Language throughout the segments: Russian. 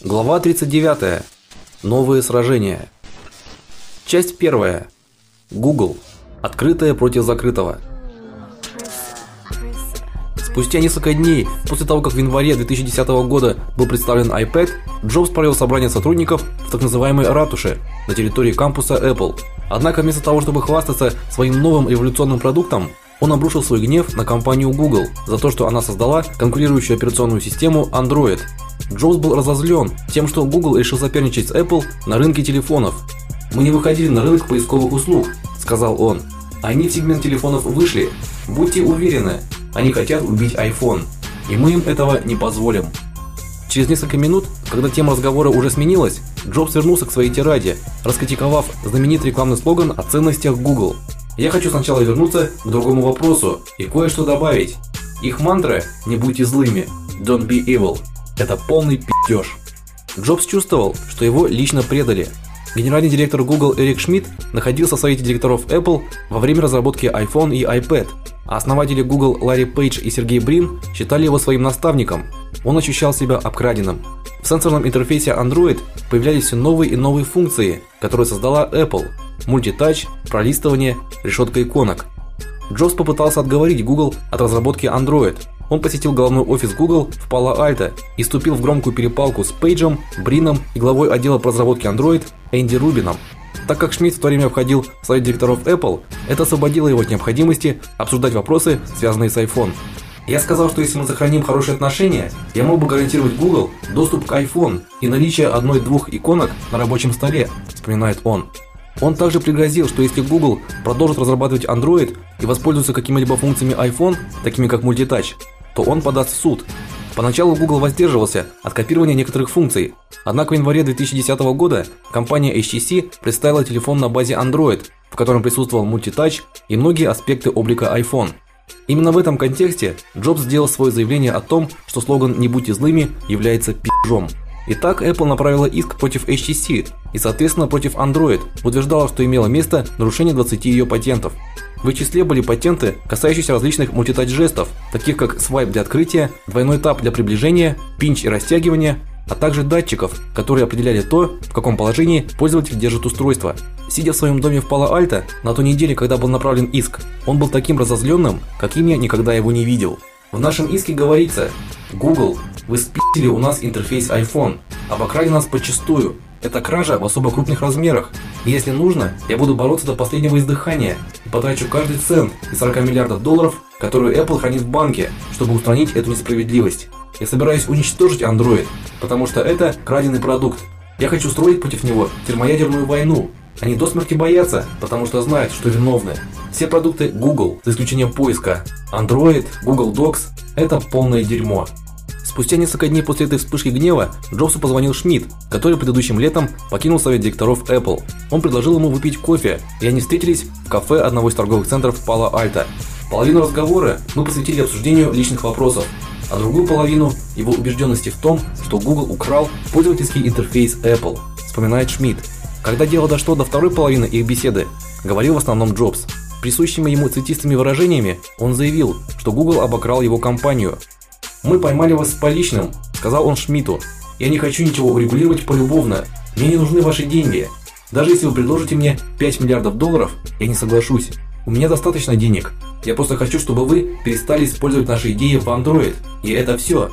Глава 39. Новые сражения. Часть 1. Google. Открытое против закрытого. Спустя несколько дней после того, как в январе 2010 года был представлен iPad, Джобс провел собрание сотрудников в так называемой ратуше на территории кампуса Apple. Однако вместо того, чтобы хвастаться своим новым революционным продуктом, он обрушил свой гнев на компанию Google за то, что она создала конкурирующую операционную систему Android. Джобс был разозлен тем, что Google решил соперничать с Apple на рынке телефонов. Мы не выходили на рынок поисковых услуг, сказал он. Они в сегмент телефонов вышли. Будьте уверены, они хотят убить iPhone, и мы им этого не позволим. Через несколько минут, когда тема разговора уже сменилась, Джобс вернулся к своей тираде, раскритиковав знаменитый рекламный слоган о ценностях Google. Я хочу сначала вернуться к другому вопросу и кое-что добавить. Их мантра "Не будьте злыми", "Don't be evil" это полный пиздеж. Джобс чувствовал, что его лично предали. Генеральный директор Google Эрик Шмидт находился в совете директоров Apple во время разработки iPhone и iPad, а основатели Google Ларри Пейдж и Сергей Брин считали его своим наставником. Он ощущал себя обкраденным. В сенсорном интерфейсе Android появлялись все новые и новые функции, которые создала Apple: мультитач, пролистывание, решетка иконок. Джобс попытался отговорить Google от разработки Android. Он посетил головной офис Google в Пало-Альто и вступил в громкую перепалку с Пейджем, Брином и главой отдела по разработке Android Энди Рубином. Так как Шмидт в то время входил в совет директоров Apple, это освободило его от необходимости обсуждать вопросы, связанные с iPhone. Я сказал, что если мы сохраним хорошие отношения, я мог бы гарантировать Google доступ к iPhone и наличие одной-двух иконок на рабочем столе, вспоминает он. Он также пригрозил, что если Google продолжит разрабатывать Android и воспользуется какими-либо функциями iPhone, такими как мультитач, то он подаст в суд. Поначалу Google воздерживался от копирования некоторых функций. Однако в январе 2010 года компания HTC представила телефон на базе Android, в котором присутствовал мультитач и многие аспекты облика iPhone. Именно в этом контексте Джобс сделал свое заявление о том, что слоган "Не будьте злыми" является пи***жом. Итак, Apple направила иск против HTC и, соответственно, против Android, утверждала, что имело место нарушение 20 ее патентов. В их числе были патенты, касающиеся различных мультитач-жестов, таких как свайп для открытия, двойной тап для приближения, пинч и растягивания, а также датчиков, которые определяли то, в каком положении пользователь держит устройство. Сидя в своем доме в Пало-Альто, на той неделе, когда был направлен иск, он был таким разозленным, каким я никогда его не видел. В нашем иске говорится: Google, вы спи***ли у нас интерфейс iPhone, обокрали нас подчистую. Это кража в особо крупных размерах. Если нужно, я буду бороться до последнего издыхания и потрачу каждый цент из 40 миллиардов долларов, которые Apple хранит в банке, чтобы устранить эту несправедливость. Я собираюсь уничтожить Android, потому что это краденый продукт. Я хочу строить против него термоядерную войну. Они до смерти боятся, потому что знают, что виновны. Все продукты Google, за исключением поиска, Android, Google Docs это полное дерьмо. Спустя несколько дней после этой вспышки гнева Джобсу позвонил Шмидт, который предыдущим летом покинул совет директоров Apple. Он предложил ему выпить кофе, и они встретились в кафе одного из торговых центров Пало-Альто. Половину разговора мы посвятили обсуждению личных вопросов, а другую половину его убежденности в том, что Google украл пользовательский интерфейс Apple, вспоминает Шмидт. Когда дело дошло до второй половины их беседы, говорил в основном Джобс. Присущими ему цветистыми выражениями он заявил, что Google обокрал его компанию, мы поймали вас с поличным, сказал он Шмиту. Я не хочу ничего урегулировать полюбовно. Мне не нужны ваши деньги. Даже если вы предложите мне 5 миллиардов долларов, я не соглашусь. У меня достаточно денег. Я просто хочу, чтобы вы перестали использовать наши идеи в Android. И это все.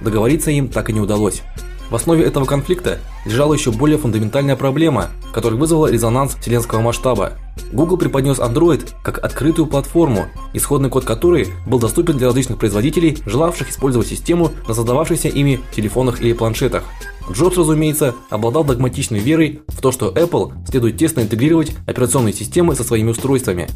Договориться им так и не удалось. В основе этого конфликта лежала еще более фундаментальная проблема, которая вызвала резонанс вселенского масштаба. Google преподнес Android как открытую платформу, исходный код которой был доступен для различных производителей, желавших использовать систему на создававшихся ими телефонах или планшетах. Джобс, разумеется, обладал догматичной верой в то, что Apple следует тесно интегрировать операционные системы со своими устройствами.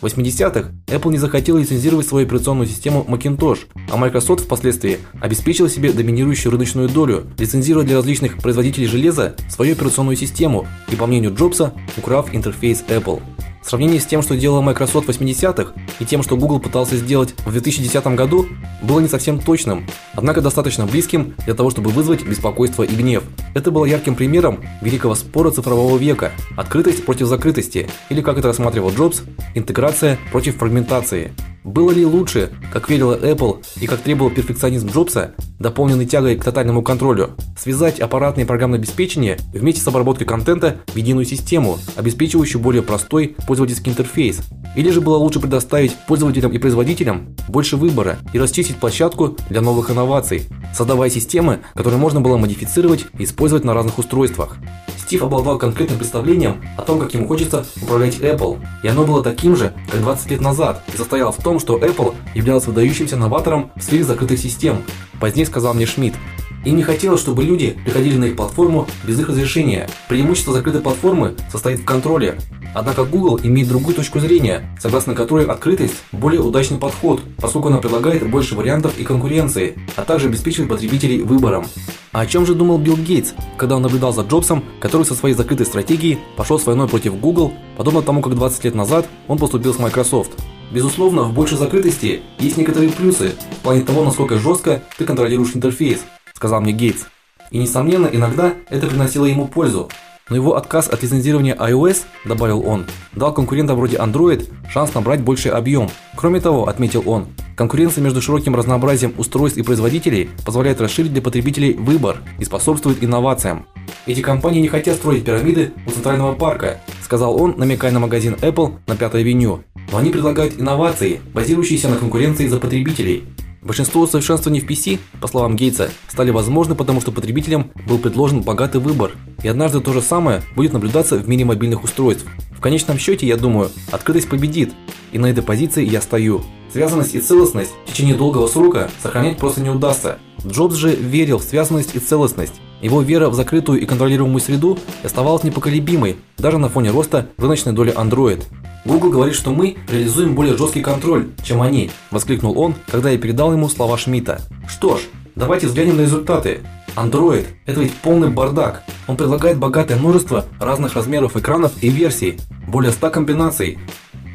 В 80-х Apple не захотела лицензировать свою операционную систему Macintosh, а Microsoft впоследствии обеспечила себе доминирующую рыночную долю, лицензируя для различных производителей железа свою операционную систему и, по мнению Джобса, украв интерфейс Apple. В сравнении с тем, что делала Microsoft в 80-х, и тем, что Google пытался сделать в 2010 году, было не совсем точным, однако достаточно близким для того, чтобы вызвать беспокойство и гнев. Это было ярким примером великого спора цифрового века: открытость против закрытости, или как это рассматривал Джобс, интеграция против фрагментации. Было ли лучше, как верила Apple и как требовал перфекционизм Джобса, дополненный тягой к тотальному контролю, связать аппаратное программное обеспечение вместе с обработкой контента в единую систему, обеспечивающую более простой пользовательский интерфейс? Или же было лучше предоставить пользователям и производителям больше выбора и расчистить площадку для новых инноваций, создавая системы, которые можно было модифицировать и использовать на разных устройствах? Стив обладал конкретным представлением о том, как ему хочется управлять Apple, и оно было таким же, как 20 лет назад, и состояло в том, что Apple являлась выдающимся новатором в сфере закрытых систем. Позднее сказал мне Шмидт. И не хотелось, чтобы люди приходили на их платформу без их разрешения. Преимущество закрытой платформы состоит в контроле. Однако Google имеет другую точку зрения, согласно которой открытость более удачный подход, поскольку она предлагает больше вариантов и конкуренции, а также обеспечивает потребителей выбором. А о чем же думал Билл Гейтс, когда он наблюдал за Джобсом, который со своей закрытой стратегией пошел с войной против Google, подобно тому, как 20 лет назад он поступил с Microsoft? Безусловно, в большей закрытости есть некоторые плюсы в плане того, насколько жестко ты контролируешь интерфейс сказал мне Гейтс. И несомненно, иногда это приносило ему пользу. Но его отказ от лицензирования iOS, добавил он, дал конкурентам вроде Android шанс набрать больший объем. Кроме того, отметил он, конкуренция между широким разнообразием устройств и производителей позволяет расширить для потребителей выбор и способствует инновациям. Эти компании не хотят строить пирамиды у центрального парка, сказал он, намекая на магазин Apple на Пятой авеню. Но они предлагают инновации, базирующиеся на конкуренции за потребителей. Большинство усовершенствований в PC, по словам Гейтса, стали возможны, потому что потребителям был предложен богатый выбор. И однажды то же самое будет наблюдаться в мире мобильных устройств. В конечном счете, я думаю, открытость победит, и на этой позиции я стою. Связанность и целостность в течение долгого срока сохранять просто не удастся. Джобс же верил в связанность и целостность. Его вера в закрытую и контролируемую среду оставалась непоколебимой даже на фоне роста рыночной доли Android. Google говорит, что мы реализуем более жесткий контроль, чем они, воскликнул он, когда я передал ему слова Шмидта. Что ж, давайте взглянем на результаты. Android – это ведь полный бардак. Он предлагает богатое множество разных размеров экранов и версий, более 100 комбинаций.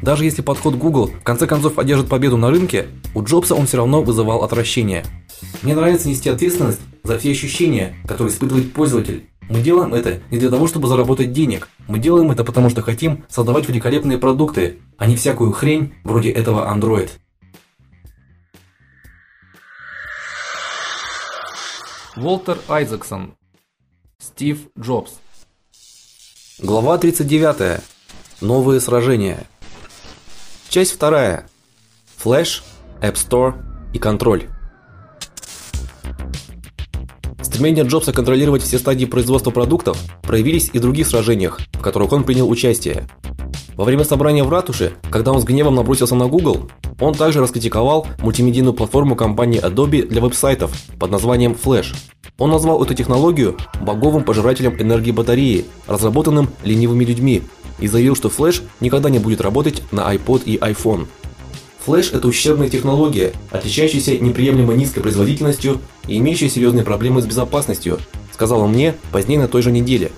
Даже если подход Google в конце концов одержит победу на рынке, у Джобса он все равно вызывал отвращение. Мне нравится нести ответственность за все ощущения, которые испытывает пользователь. Мы делаем это не для того, чтобы заработать денег. Мы делаем это потому, что хотим создавать великолепные продукты, а не всякую хрень вроде этого Android. Волтер Айзексон. Стив Джобс. Глава 39. Новые сражения. Часть 2. Flash, App Store и контроль. Стремление Джобса контролировать все стадии производства продуктов проявились и в других сражениях, в которых он принял участие. Во время собрания в ратуше, когда он с гневом набросился на Google, он также раскритиковал мультимедийную платформу компании Adobe для веб-сайтов под названием Flash. Он назвал эту технологию боговым пожирателем энергии батареи, разработанным ленивыми людьми, и заявил, что Flash никогда не будет работать на iPod и iPhone. Флэш – это ущербная технология, отличающаяся неприемлемо низкой производительностью и имеющая серьезные проблемы с безопасностью, сказал он мне позднее на той же неделе.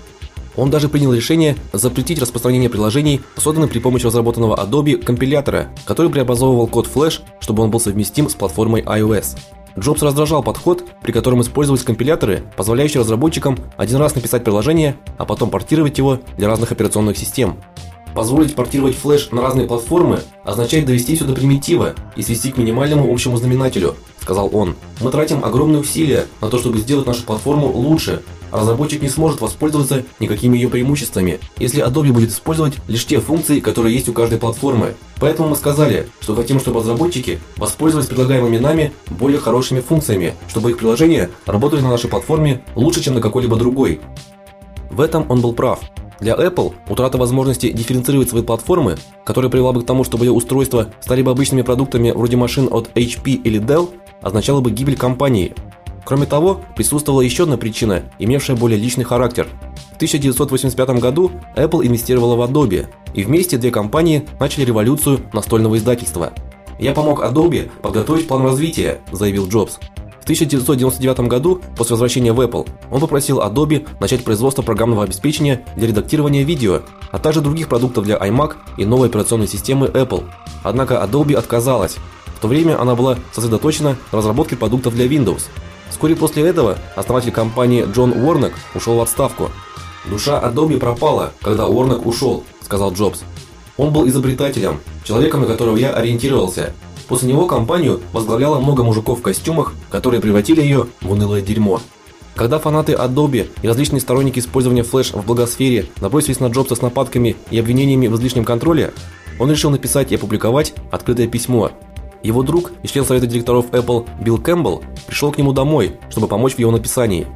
Он даже принял решение запретить распространение приложений, созданных при помощи разработанного Adobe компилятора, который преобразовывал код Flash, чтобы он был совместим с платформой iOS. Джобс раздражал подход, при котором использовались компиляторы, позволяющие разработчикам один раз написать приложение, а потом портировать его для разных операционных систем. Позволить портировать флеш на разные платформы означает довести все до примитива и свести к минимальному общему знаменателю, сказал он. Мы тратим огромные усилия на то, чтобы сделать нашу платформу лучше. А разработчик не сможет воспользоваться никакими ее преимуществами, если Adobe будет использовать лишь те функции, которые есть у каждой платформы. Поэтому мы сказали, что хотим, чтобы разработчики воспользовались предлагаемыми нами более хорошими функциями, чтобы их приложения работали на нашей платформе лучше, чем на какой-либо другой. В этом он был прав. Для Apple утрата возможности дифференцировать свои платформы, которая привела бы к тому, чтобы ее устройства стали бы обычными продуктами вроде машин от HP или Dell, означала бы гибель компании. Кроме того, присутствовала еще одна причина, имевшая более личный характер. В 1985 году Apple инвестировала в Adobe, и вместе две компании начали революцию настольного издательства. Я помог Adobe подготовить план развития, заявил Джобс. В 1999 году, после возвращения в Apple, он попросил Adobe начать производство программного обеспечения для редактирования видео, а также других продуктов для iMac и новой операционной системы Apple. Однако Adobe отказалась. В то время она была сосредоточена на разработке продуктов для Windows. Вскоре после этого основатель компании Джон Уорнек ушел в отставку. Душа Adobe пропала, когда Уорнек ушел, сказал Джобс. Он был изобретателем, человеком, на которого я ориентировался. После него компанию возглавляло много мужиков в костюмах, которые превратили ее в унылое дерьмо. Когда фанаты Adobe и различные сторонники использования Flash в благосфере набросились на Джобса с нападками и обвинениями в излишнем контроле, он решил написать и опубликовать открытое письмо. Его друг и член совета директоров Apple Билл Кэмпбелл пришел к нему домой, чтобы помочь в его написании.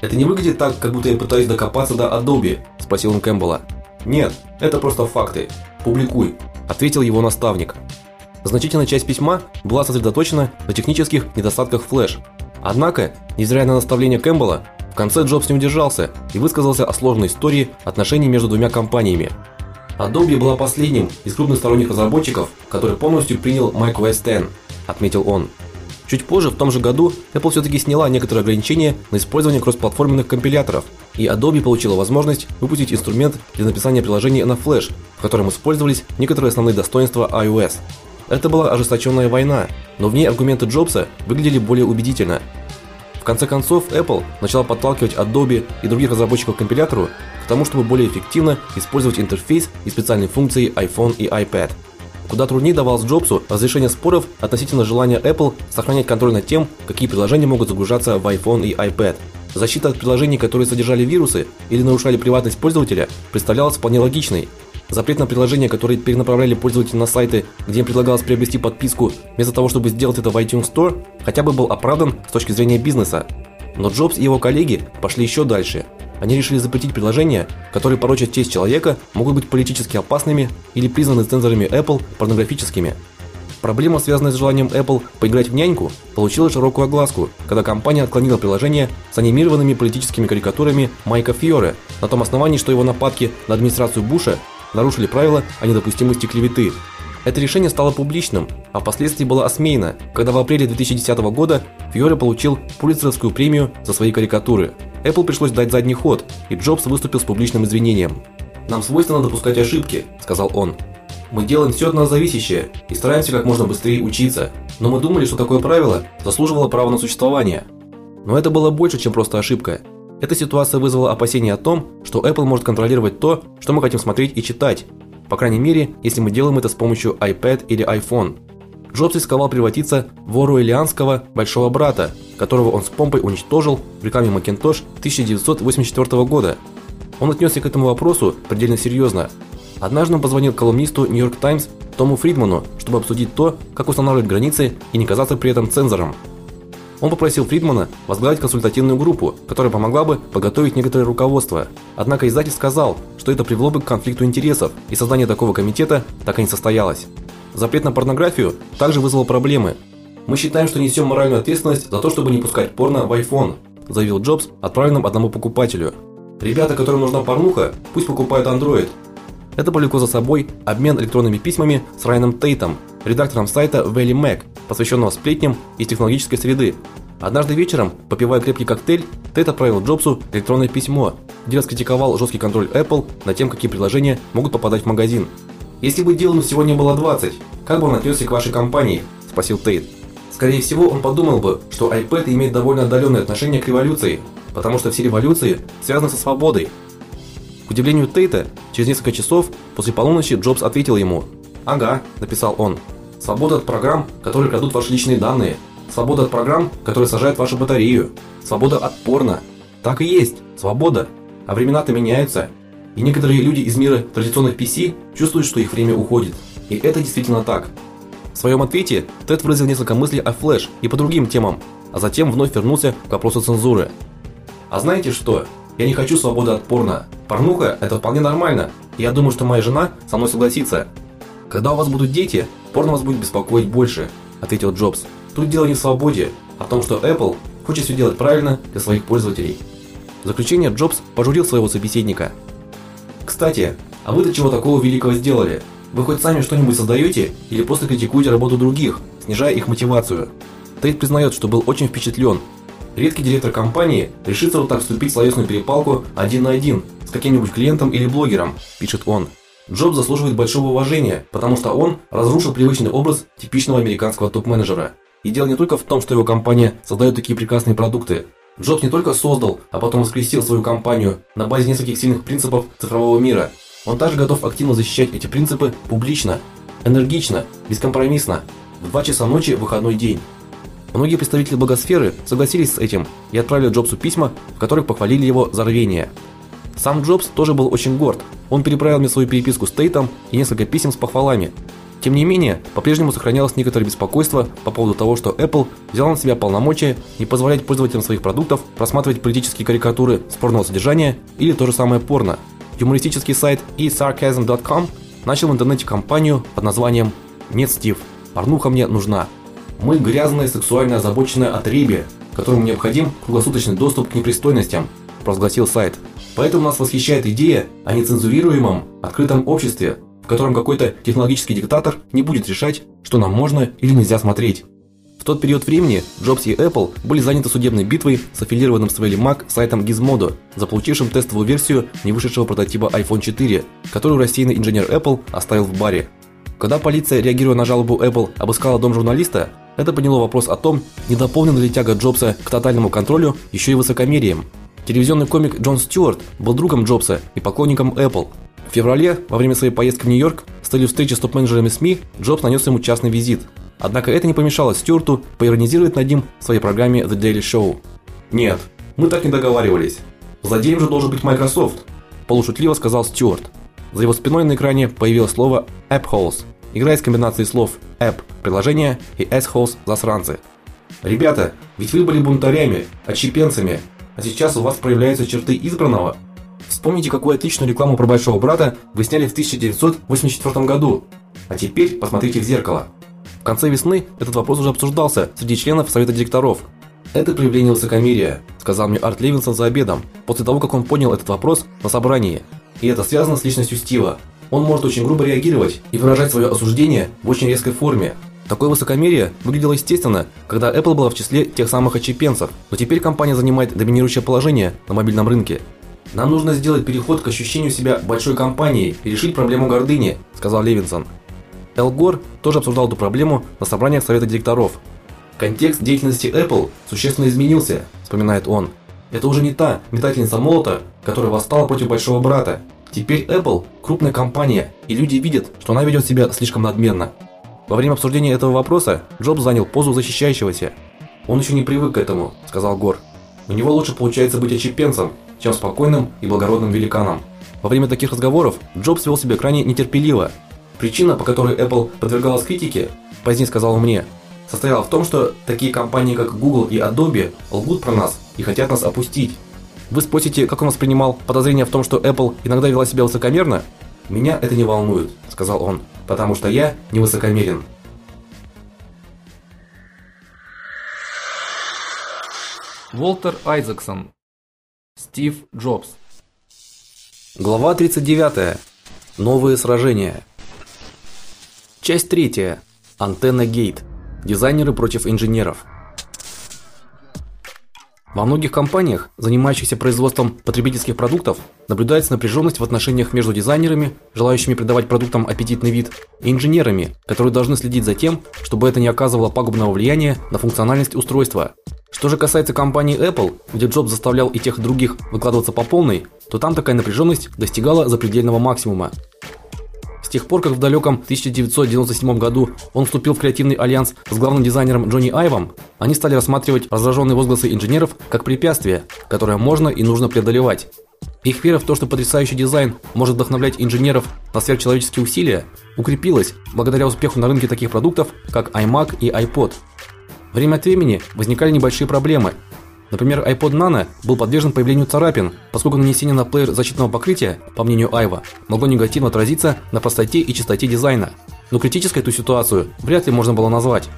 "Это не выглядит так, как будто я пытаюсь докопаться до Adobe?" спросил он Кэмпбелла. "Нет, это просто факты. Публикуй", ответил его наставник. Значительная часть письма была сосредоточена на технических недостатках Flash, Однако, невзирая на наставления Кэмпбелла, в конце Джобс не удержался и высказался о сложной истории отношений между двумя компаниями. Adobe была последним из крупных сторонних разработчиков, который полностью принял macOS X, отметил он. Чуть позже в том же году Apple все таки сняла некоторые ограничения на использование кроссплатформенных компиляторов, и Adobe получила возможность выпустить инструмент для написания приложений на Flash, в котором использовались некоторые основные достоинства iOS. Это была ожесточенная война, но в ней аргументы Джобса выглядели более убедительно. В конце концов, Apple начала подталкивать Adobe и других разработчиков компилятору к тому, чтобы более эффективно использовать интерфейс и специальные функции iPhone и iPad. Куда труднее давалось Джобсу разрешение споров относительно желания Apple сохранять контроль над тем, какие приложения могут загружаться в iPhone и iPad. Защита от приложений, которые содержали вирусы или нарушали приватность пользователя, представлялась вполне логичной, Запрет на приложения, которые перенаправляли пользователей на сайты, где им предлагалось приобрести подписку, вместо того, чтобы сделать это в iTunes Store, хотя бы был оправдан с точки зрения бизнеса. Но Джобс и его коллеги пошли еще дальше. Они решили запретить приложения, которые порочат честь человека, могут быть политически опасными или признаны цензорами Apple порнографическими. Проблема, связанная с желанием Apple поиграть в няньку, получила широкую огласку, когда компания отклонила приложение с анимированными политическими карикатурами Майка Фьоре на том основании, что его нападки на администрацию Буша нарушили правила о недопустимости клеветы. Это решение стало публичным, а впоследствии было осмеяно, когда в апреле 2010 года Фьоре получил Пулитцеровскую премию за свои карикатуры. Apple пришлось дать задний ход, и Джобс выступил с публичным извинением. "Нам свойственно допускать ошибки", сказал он. "Мы делаем все от нас зависящее и стараемся как можно быстрее учиться, но мы думали, что такое правило заслуживало права на существование. Но это было больше, чем просто ошибка. Эта ситуация вызвала опасения о том, что Apple может контролировать то, что мы хотим смотреть и читать. По крайней мере, если мы делаем это с помощью iPad или iPhone. Джобс рисковал превратиться в оруэллианского большого брата, которого он с помпой уничтожил в рекламе Macintosh 1984 года. Он отнесся к этому вопросу предельно серьезно. Однажды он позвонил колумнисту New York Times Тому Фридману, чтобы обсудить то, как устанавливать границы и не казаться при этом цензором. Он попросил Фридмана возглавить консультативную группу, которая помогла бы подготовить некоторое руководство. Однако издатель сказал, что это привело бы к конфликту интересов, и создание такого комитета так и не состоялось. Запрет на порнографию также вызвал проблемы. Мы считаем, что несем моральную ответственность за то, чтобы не пускать порно в iPhone, заявил Джобс, отправленным одному покупателю. Ребята, которым нужна порнуха, пусть покупают Android. Это повлекло за собой обмен электронными письмами с Райаном Тейтом, редактором сайта Valley Mac, посвященного сплетням из технологической среды. Однажды вечером, попивая крепкий коктейль, Тед отправил Джобсу электронное письмо, где раскритиковал жесткий контроль Apple над тем, какие приложения могут попадать в магазин. Если бы Дилану сегодня было 20, как бы он отнесся к вашей компании? спросил Тейт. Скорее всего, он подумал бы, что iPad имеет довольно отдаленное отношение к революции, потому что все революции связаны со свободой. К удивлению Тейта, через несколько часов после полуночи Джобс ответил ему: "Ага", написал он. Свобода от программ, которые крадут ваши личные данные. Свобода от программ, которые сажают вашу батарею. Свобода от порно. Так и есть. Свобода. А времена-то меняются. И некоторые люди из мира традиционных PC чувствуют, что их время уходит. И это действительно так. В своем ответе Тед выразил несколько мыслей о Flash и по другим темам, а затем вновь вернулся к вопросу цензуры. А знаете что? Я не хочу свободы от порно. Порнуха это вполне нормально. Я думаю, что моя жена со мной согласится. Когда у вас будут дети, порно вас будет беспокоить больше, ответил Джобс. Тут дело не в свободе, а в том, что Apple хочет все делать правильно для своих пользователей. В заключение Джобс пожурил своего собеседника. Кстати, а вы до чего такого великого сделали? Вы хоть сами что-нибудь создаете или просто критикуете работу других, снижая их мотивацию? Тейт признает, что был очень впечатлен. Редкий директор компании решится вот так вступить в словесную перепалку один на один с каким-нибудь клиентом или блогером, пишет он. Джобс заслуживает большого уважения, потому что он разрушил привычный образ типичного американского топ-менеджера. И дело не только в том, что его компания создает такие прекрасные продукты. Джобс не только создал, а потом воскресил свою компанию на базе нескольких сильных принципов цифрового мира. Он также готов активно защищать эти принципы публично, энергично, бескомпромиссно. в 2 часа ночи в выходной день. Многие представители благосферы согласились с этим и отправили Джобсу письма, в которых похвалили его за рвение. Сам Джобс тоже был очень горд. Он переправил мне свою переписку с Тейтом и несколько писем с похвалами. Тем не менее, по-прежнему сохранялось некоторое беспокойство по поводу того, что Apple взяла на себя полномочия не позволять пользователям своих продуктов просматривать политические карикатуры спорного содержания или то же самое порно. Юмористический сайт eSarcasm.com начал в интернете кампанию под названием "Нет, Стив, порнуха мне нужна". Мы грязное сексуально озабоченное отребье, которому необходим круглосуточный доступ к непристойностям, провозгласил сайт. Поэтому нас восхищает идея о нецензурируемом открытом обществе, в котором какой-то технологический диктатор не будет решать, что нам можно или нельзя смотреть. В тот период времени Джобс и Apple были заняты судебной битвой с аффилированным с Mac сайтом Gizmodo, заполучившим тестовую версию невышедшего прототипа iPhone 4, которую рассеянный инженер Apple оставил в баре. Когда полиция, реагируя на жалобу Apple, обыскала дом журналиста, это подняло вопрос о том, не дополнена ли тяга Джобса к тотальному контролю еще и высокомерием. Телевизионный комик Джон Стюарт был другом Джобса и поклонником Apple. В феврале, во время своей поездки в Нью-Йорк, с целью встречи с топ-менеджерами СМИ, Джобс нанес ему частный визит. Однако это не помешало Стюарту поиронизировать над ним в своей программе The Daily Show. Нет, мы так не договаривались. Злодеем же должен быть Microsoft, полушутливо сказал Стюарт. За его спиной на экране появилось слово AppHoles, игра из комбинации слов app приложение и assholes засранцы. Ребята, ведь вы были бунтарями, отщепенцами, а сейчас у вас проявляются черты избранного. Вспомните, какую отличную рекламу про большого брата вы сняли в 1984 году. А теперь посмотрите в зеркало. В конце весны этот вопрос уже обсуждался среди членов совета директоров. Это проявление высокомерия, сказал мне Арт Левинсон за обедом, после того, как он понял этот вопрос на собрании. И это связано с личностью Стива. Он может очень грубо реагировать и выражать свое осуждение в очень резкой форме, Такое высокомерие выглядело естественно, когда Apple была в числе тех самых отчепенцев, но теперь компания занимает доминирующее положение на мобильном рынке. Нам нужно сделать переход к ощущению себя большой компанией и решить проблему гордыни, сказал Левинсон. Эл Гор тоже обсуждал эту проблему на собраниях совета директоров. Контекст деятельности Apple существенно изменился, вспоминает он. Это уже не та метательница молота, которая восстала против большого брата. Теперь Apple крупная компания, и люди видят, что она ведет себя слишком надменно. Во время обсуждения этого вопроса Джобс занял позу защищающегося. Он еще не привык к этому, сказал Гор. У него лучше получается быть отщепенцем, чем спокойным и благородным великаном. Во время таких разговоров Джобс вел себя крайне нетерпеливо. Причина, по которой Apple подвергалась критике, позднее сказал мне, состояла в том, что такие компании, как Google и Adobe, лгут про нас и хотят нас опустить. Вы спросите, как он воспринимал подозрение в том, что Apple иногда вела себя высокомерно? Меня это не волнует, сказал он потому что я не высокомерен. Волтер Айзексон. Стив Джобс. Глава 39. Новые сражения. Часть 3. Антенна Гейт. Дизайнеры против инженеров. Во многих компаниях, занимающихся производством потребительских продуктов, наблюдается напряженность в отношениях между дизайнерами, желающими придавать продуктам аппетитный вид, и инженерами, которые должны следить за тем, чтобы это не оказывало пагубного влияния на функциональность устройства. Что же касается компании Apple, где Джобс заставлял и тех и других выкладываться по полной, то там такая напряженность достигала запредельного максимума. С тех пор, как в далеком 1997 году он вступил в креативный альянс с главным дизайнером Джонни Айвом, они стали рассматривать раздраженные возгласы инженеров как препятствие, которое можно и нужно преодолевать. Их вера в то, что потрясающий дизайн может вдохновлять инженеров на сверхчеловеческие усилия, укрепилась благодаря успеху на рынке таких продуктов, как iMac и iPod. Время от времени возникали небольшие проблемы, Например, iPod Nano был подвержен появлению царапин, поскольку нанесение на плеер защитного покрытия, по мнению Айва, могло негативно отразиться на простоте и чистоте дизайна. Но критической эту ситуацию вряд ли можно было назвать.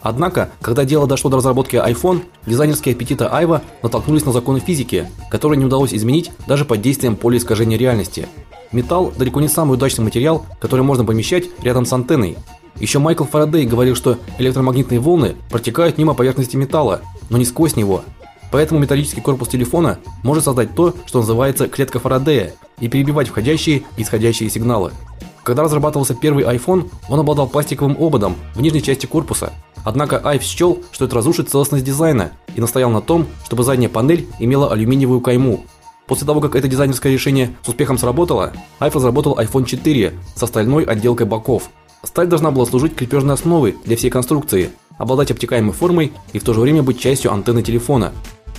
Однако, когда дело дошло до разработки iPhone, дизайнерские аппетиты Айва натолкнулись на законы физики, которые не удалось изменить даже под действием поля искажения реальности. Металл далеко не самый удачный материал, который можно помещать рядом с антенной. Еще Майкл Фарадей говорил, что электромагнитные волны протекают мимо поверхности металла, но не сквозь него. Поэтому металлический корпус телефона может создать то, что называется клетка Фарадея, и перебивать входящие и исходящие сигналы. Когда разрабатывался первый iPhone, он обладал пластиковым ободом в нижней части корпуса. Однако Айв счел, что это разрушит целостность дизайна и настоял на том, чтобы задняя панель имела алюминиевую кайму. После того, как это дизайнерское решение с успехом сработало, Айв разработал iPhone 4 с остальной отделкой боков. Сталь должна была служить крепежной основой для всей конструкции, обладать обтекаемой формой и в то же время быть частью антенны телефона.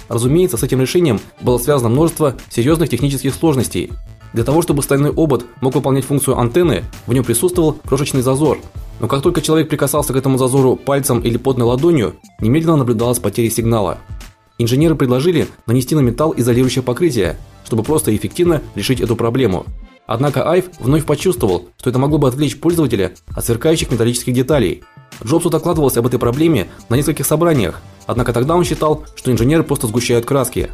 Разумеется, с этим решением было связано множество серьезных технических сложностей. Для того, чтобы стальной обод мог выполнять функцию антенны, в нем присутствовал крошечный зазор. Но как только человек прикасался к этому зазору пальцем или потной ладонью, немедленно наблюдалась потеря сигнала. Инженеры предложили нанести на металл изолирующее покрытие, чтобы просто и эффективно решить эту проблему. Однако Айв вновь почувствовал, что это могло бы отвлечь пользователя от сверкающих металлических деталей. Джобсу докладывалось об этой проблеме на нескольких собраниях, однако тогда он считал, что инженеры просто сгущают краски.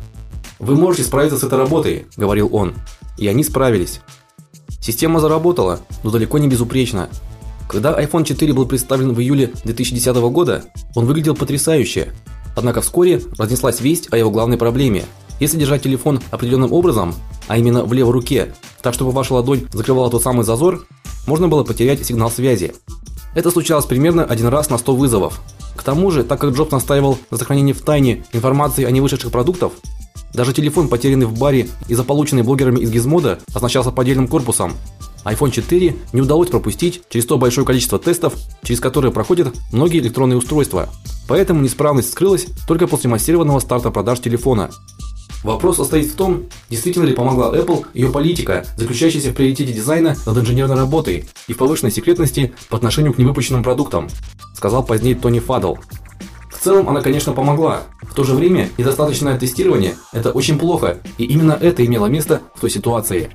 "Вы можете справиться с этой работой", говорил он. И они справились. Система заработала, но далеко не безупречно. Когда iPhone 4 был представлен в июле 2010 года, он выглядел потрясающе. Однако вскоре разнеслась весть о его главной проблеме. Если держать телефон определенным образом, а именно в левой руке, так чтобы ваша ладонь закрывала тот самый зазор, можно было потерять сигнал связи. Это случалось примерно один раз на 100 вызовов. К тому же, так как Джобс настаивал на сохранении в тайне информации о невышедших продуктах, даже телефон, потерянный в баре и заполученный блогерами из Gizmodo, оснащался поддельным корпусом. iPhone 4 не удалось пропустить через то большое количество тестов, через которые проходят многие электронные устройства. Поэтому неисправность скрылась только после массированного старта продаж телефона. Вопрос состоит в том, действительно ли помогла Apple ее политика, заключающаяся в приоритете дизайна над инженерной работой и в повышенной секретности по отношению к невыпущенным продуктам, сказал позднее Тони Фадл. В целом она, конечно, помогла. В то же время недостаточное тестирование это очень плохо, и именно это имело место в той ситуации.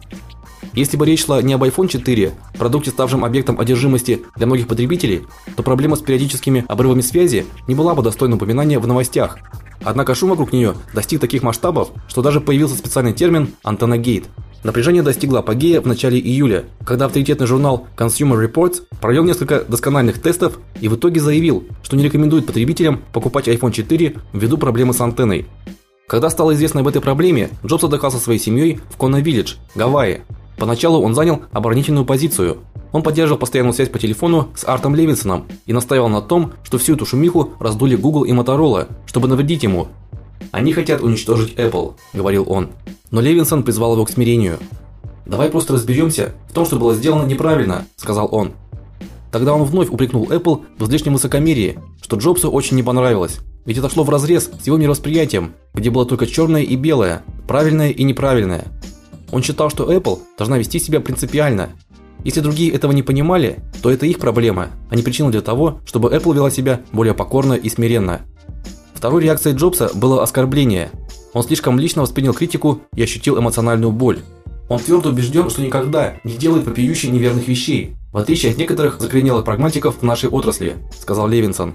Если бы речь шла не об iPhone 4, продукте, ставшем объектом одержимости для многих потребителей, то проблема с периодическими обрывами связи не была бы достойна упоминания в новостях, Однако шум вокруг нее достиг таких масштабов, что даже появился специальный термин антеннагейт. Напряжение достигло апогея в начале июля, когда авторитетный журнал Consumer Reports провел несколько доскональных тестов и в итоге заявил, что не рекомендует потребителям покупать iPhone 4 ввиду проблемы с антенной. Когда стало известно об этой проблеме, Джобс отдыхал со своей семьей в Кона-Виллидж, Гавайи. Поначалу он занял оборонительную позицию, он поддерживал постоянную связь по телефону с Артом Левинсоном и настаивал на том, что всю эту шумиху раздули Google и Motorola, чтобы навредить ему. Они хотят уничтожить Apple, говорил он. Но Левинсон призвал его к смирению. Давай просто разберемся в том, что было сделано неправильно, сказал он. Тогда он вновь упрекнул Apple в излишнем высокомерии, что Джобсу очень не понравилось. Ведь это шло вразрез с его мировосприятием, где было только черное и белое, правильное и неправильное. Он считал, что Apple должна вести себя принципиально, если другие этого не понимали, то это их проблема, а не причина для того, чтобы Apple вела себя более покорно и смиренно. Второй реакцией Джобса было оскорбление. Он слишком лично воспринял критику и ощутил эмоциональную боль. Он твердо убежден, что никогда не делает вопиюще неверных вещей, в отличие от некоторых закоренелых прагматиков в нашей отрасли, сказал Левинсон.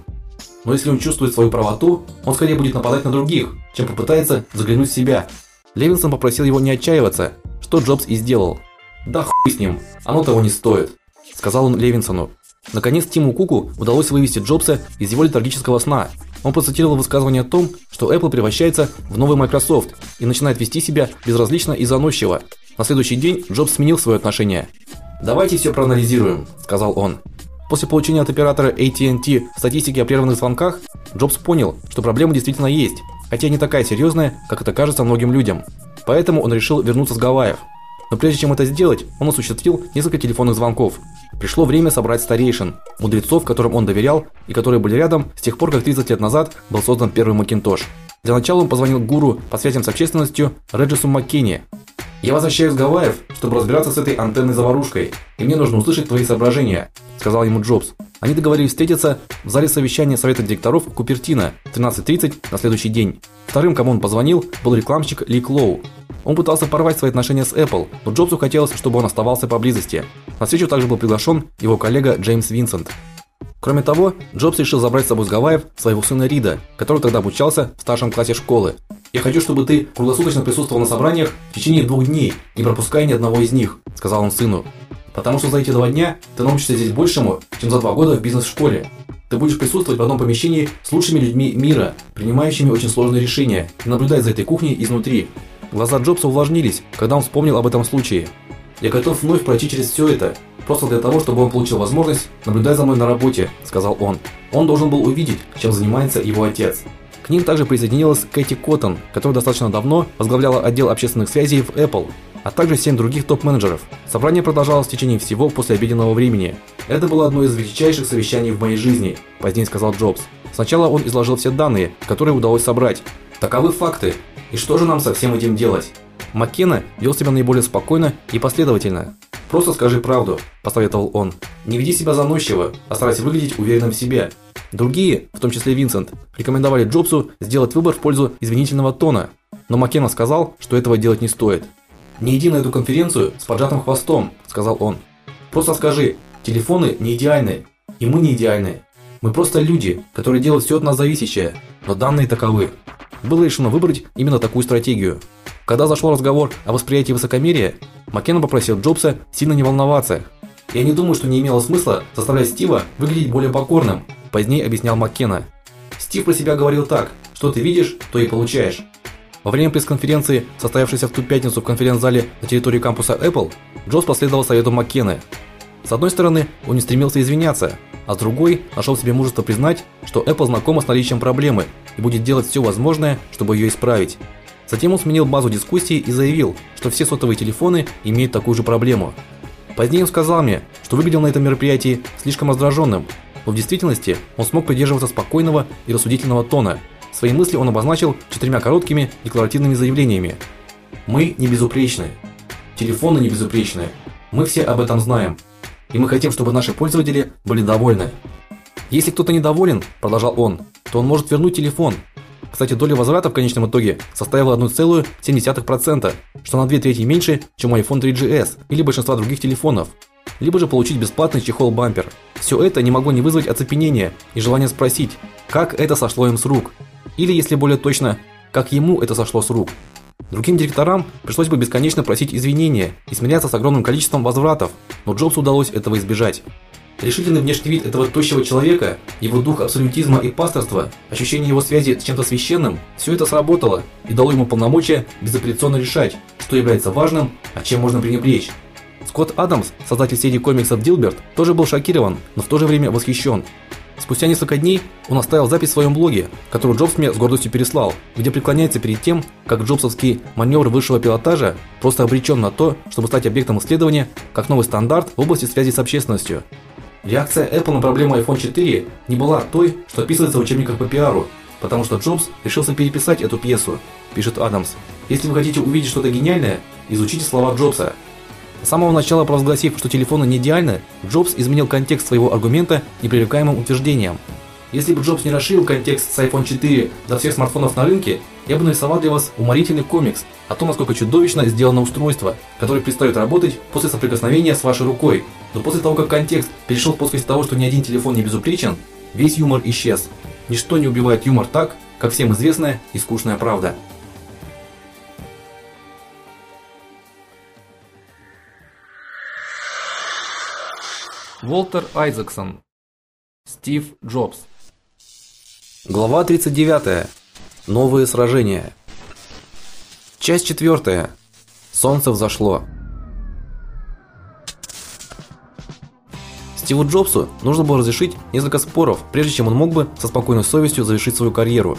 Но если он чувствует свою правоту, он скорее будет нападать на других, чем попытается заглянуть в себя. Левинсон попросил его не отчаиваться, что Джобс и сделал. Да хуй с ним, оно того не стоит, сказал он Левинсону. Наконец Тиму Куку удалось вывести Джобса из его летаргического сна. Он процитировал высказывание о том, что Apple превращается в новый Microsoft и начинает вести себя безразлично и заносчиво. На следующий день Джобс сменил свое отношение. "Давайте все проанализируем", сказал он. После получения от оператора AT&T статистики о прерванных звонках, Джобс понял, что проблема действительно есть, хотя не такая серьезная, как это кажется многим людям. Поэтому он решил вернуться с Гавайев. Но прежде чем это сделать, он осуществил несколько телефонных звонков. Пришло время собрать старейшин, мудрецов, которым он доверял и которые были рядом с тех пор, как 30 лет назад был создан первый Macintosh. Для начала он позвонил гуру по связям с общественностью Реджису Маккенни. Я возвращаюсь с Гавайев, чтобы разбираться с этой антенной заварушкой, и мне нужно услышать твои соображения, сказал ему Джобс. Они договорились встретиться в зале совещания совета директоров Купертино в 13:30 на следующий день. Вторым, кому он позвонил, был рекламщик Ли Клоу. Он пытался порвать свои отношения с Apple, но Джобсу хотелось, чтобы он оставался поблизости. На встречу также был приглашен его коллега Джеймс Винсент. Кроме того, Джобс решил забрать с собой с Гавайев своего сына Рида, который тогда обучался в старшем классе школы. "Я хочу, чтобы ты круглосуточно присутствовал на собраниях в течение двух дней, не пропуская ни одного из них", сказал он сыну. "Потому что за эти два дня ты научишься здесь большему, чем за два года в бизнес-школе. Ты будешь присутствовать в одном помещении с лучшими людьми мира, принимающими очень сложные решения, и наблюдать за этой кухней изнутри. Глаза Джобса увлажнились, когда он вспомнил об этом случае. Я готов вновь пройти через все это, просто для того, чтобы он получил возможность наблюдать за мной на работе, сказал он. Он должен был увидеть, чем занимается его отец. К ним также присоединилась Кэти Коттон, которая достаточно давно возглавляла отдел общественных связей в Apple. а также семь других топ-менеджеров. Собрание продолжалось в течение всего послеобеденного времени. Это было одно из величайших совещаний в моей жизни, позднее сказал Джобс. Сначала он изложил все данные, которые удалось собрать. Таковы факты. И что же нам со всем этим делать? Маккена вел себя наиболее спокойно и последовательно. Просто скажи правду, посоветовал он. Не веди себя заносчиво, а старайся выглядеть уверенным в себе. Другие, в том числе Винсент, рекомендовали Джобсу сделать выбор в пользу извинительного тона, но Маккена сказал, что этого делать не стоит. "Не иди на эту конференцию с поджатым хвостом", сказал он. "Просто скажи: телефоны не идеальны, и мы не идеальны. Мы просто люди, которые делают все от нас зависящее, но данные таковы". Было решено выбрать именно такую стратегию. Когда зашел разговор о восприятии высокомерия, Маккена попросил Джобса сильно не волноваться. Я не думаю, что не имело смысла заставлять Стива выглядеть более покорным, позднее объяснял Маккена. Стив про себя говорил так: что ты видишь, то и получаешь. Во время пресс-конференции, состоявшейся в ту пятницу в конференц-зале на территории кампуса Apple, Джобс последовал совету Маккены. С одной стороны, он не стремился извиняться, а с другой, нашел себе мужество признать, что Apple знакома с наличием проблемы и будет делать все возможное, чтобы ее исправить. Затем он сменил базу дискуссии и заявил, что все сотовые телефоны имеют такую же проблему. Позднее он сказал мне, что выглядел на этом мероприятии слишком раздраженным, но в действительности он смог придерживаться спокойного и рассудительного тона. Свои мысли он обозначил четырьмя короткими декларативными заявлениями. Мы не безупречны. Телефоны не безупречны. Мы все об этом знаем. И мы хотим, чтобы наши пользователи были довольны. Если кто-то недоволен, продолжал он, то он может вернуть телефон. Кстати, доля возврата в конечном итоге составила 1,7%, что на 2 трети меньше, чем у iPhone 3GS или большинства других телефонов. Либо же получить бесплатный чехол-бампер. Все это не могло не вызвать оцепенения и желания спросить, как это сошло им с рук. Или, если более точно, как ему это сошло с рук. Другим директорам пришлось бы бесконечно просить извинения и смиряться с огромным количеством возвратов, но Джобсу удалось этого избежать. Решительный внешний вид этого тощего человека, его дух абсолютизма и пасторства, ощущение его связи с чем-то священным все это сработало и дало ему полномочия безапелляционно решать, что является важным, а чем можно пренебречь. Скотт Адамс, создатель серии комиксов Дилберт, тоже был шокирован, но в то же время восхищен. Спустя несколько дней он оставил запись в своем блоге, которую Джобс мне с гордостью переслал, где преклоняется перед тем, как джобсовский маневр высшего пилотажа просто обречен на то, чтобы стать объектом исследования как новый стандарт в области связи с общественностью. Реакция Apple на проблему iPhone 4 не была той, что описывается в учебниках по пиару, потому что Джобс решился переписать эту пьесу, пишет Адамс. Если вы хотите увидеть что-то гениальное, изучите слова Джобса. С самого начала провозгласив, что телефоны не идеальны, Джобс изменил контекст своего аргумента непререкаемым утверждением. Если бы Джобс не расширил контекст с iPhone 4 до всех смартфонов на рынке, я бы нарисовал для вас уморительный комикс о том, насколько чудовищно сделано устройство, которое перестает работать после соприкосновения с вашей рукой. Но после того, как контекст перешел в плоскость того, что ни один телефон не безупречен, весь юмор исчез. Ничто не убивает юмор так, как всем известная и скучная правда. Волтер Айзексон. Стив Джобс. Глава 39. Новые сражения. Часть 4. Солнце взошло. Стиву Джобсу нужно было разрешить несколько споров, прежде чем он мог бы со спокойной совестью завершить свою карьеру.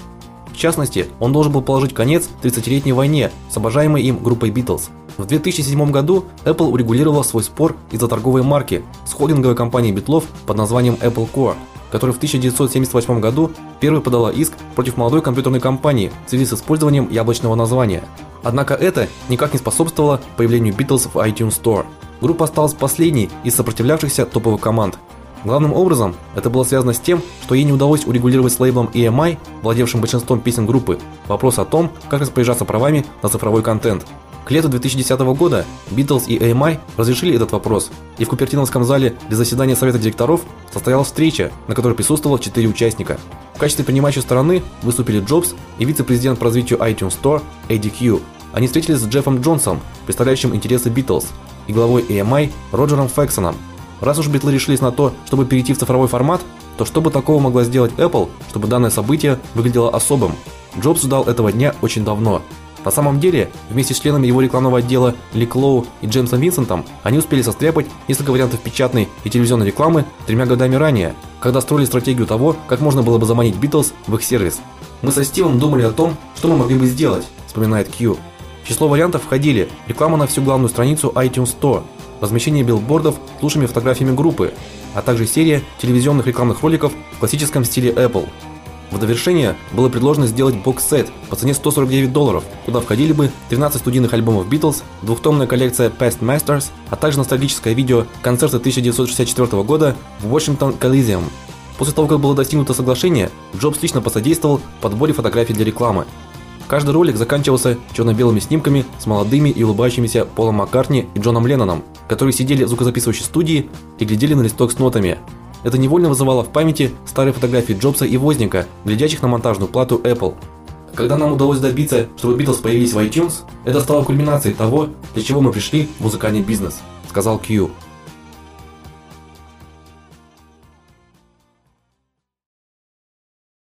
В частности, он должен был положить конец 30-летней войне с обожаемой им группой Beatles. В 2007 году Apple урегулировала свой спор из-за торговой марки с холдинговой компанией Битлов под названием Apple Core, которая в 1978 году первой подала иск против молодой компьютерной компании в связи с использованием яблочного названия. Однако это никак не способствовало появлению Beatles в iTunes Store. Группа осталась последней из сопротивлявшихся топовых команд. Главным образом, это было связано с тем, что ей не удалось урегулировать с лейблом EMI, владевшим большинством песен группы, вопрос о том, как распоряжаться правами на цифровой контент. К лету 2010 года Beatles и EMI разрешили этот вопрос, и в Купертиновском зале для заседания совета директоров состоялась встреча, на которой присутствовало четыре участника. В качестве принимающей стороны выступили Джобс и вице-президент по развитию iTunes Store Кью. Они встретились с Джеффом Джонсом, представляющим интересы Beatles, и главой EMI Роджером Фексоном, Раз уж битлы решились на то, чтобы перейти в цифровой формат, то что бы такого могла сделать Apple, чтобы данное событие выглядело особым? Джобс ждал этого дня очень давно. На самом деле, вместе с членами его рекламного отдела Ли Клоу и Джеймсом Винсентом, они успели состряпать несколько вариантов печатной и телевизионной рекламы тремя годами ранее, когда строили стратегию того, как можно было бы заманить Beatles в их сервис. Мы со Стивом думали о том, что мы могли бы сделать, вспоминает Кью. В число вариантов входили реклама на всю главную страницу iTunes Store, размещение билбордов с лучшими фотографиями группы, а также серия телевизионных рекламных роликов в классическом стиле Apple. В довершение было предложено сделать бокс-сет по цене 149 долларов, куда входили бы 13 студийных альбомов Beatles, двухтомная коллекция Past Masters, а также ностальгическое видео концерта 1964 года в Washington Coliseum. После того, как было достигнуто соглашение, Джобс лично посодействовал подборе фотографий для рекламы. Каждый ролик заканчивался черно-белыми снимками с молодыми и улыбающимися Полом Маккартни и Джоном Ленноном, которые сидели в звукозаписывающей студии и глядели на листок с нотами. Это невольно вызывало в памяти старые фотографии Джобса и Возника, глядящих на монтажную плату Apple. Когда нам удалось добиться, чтобы Beatles появились в iTunes, это стало кульминацией того, для чего мы пришли в музыкальный бизнес, сказал Кью.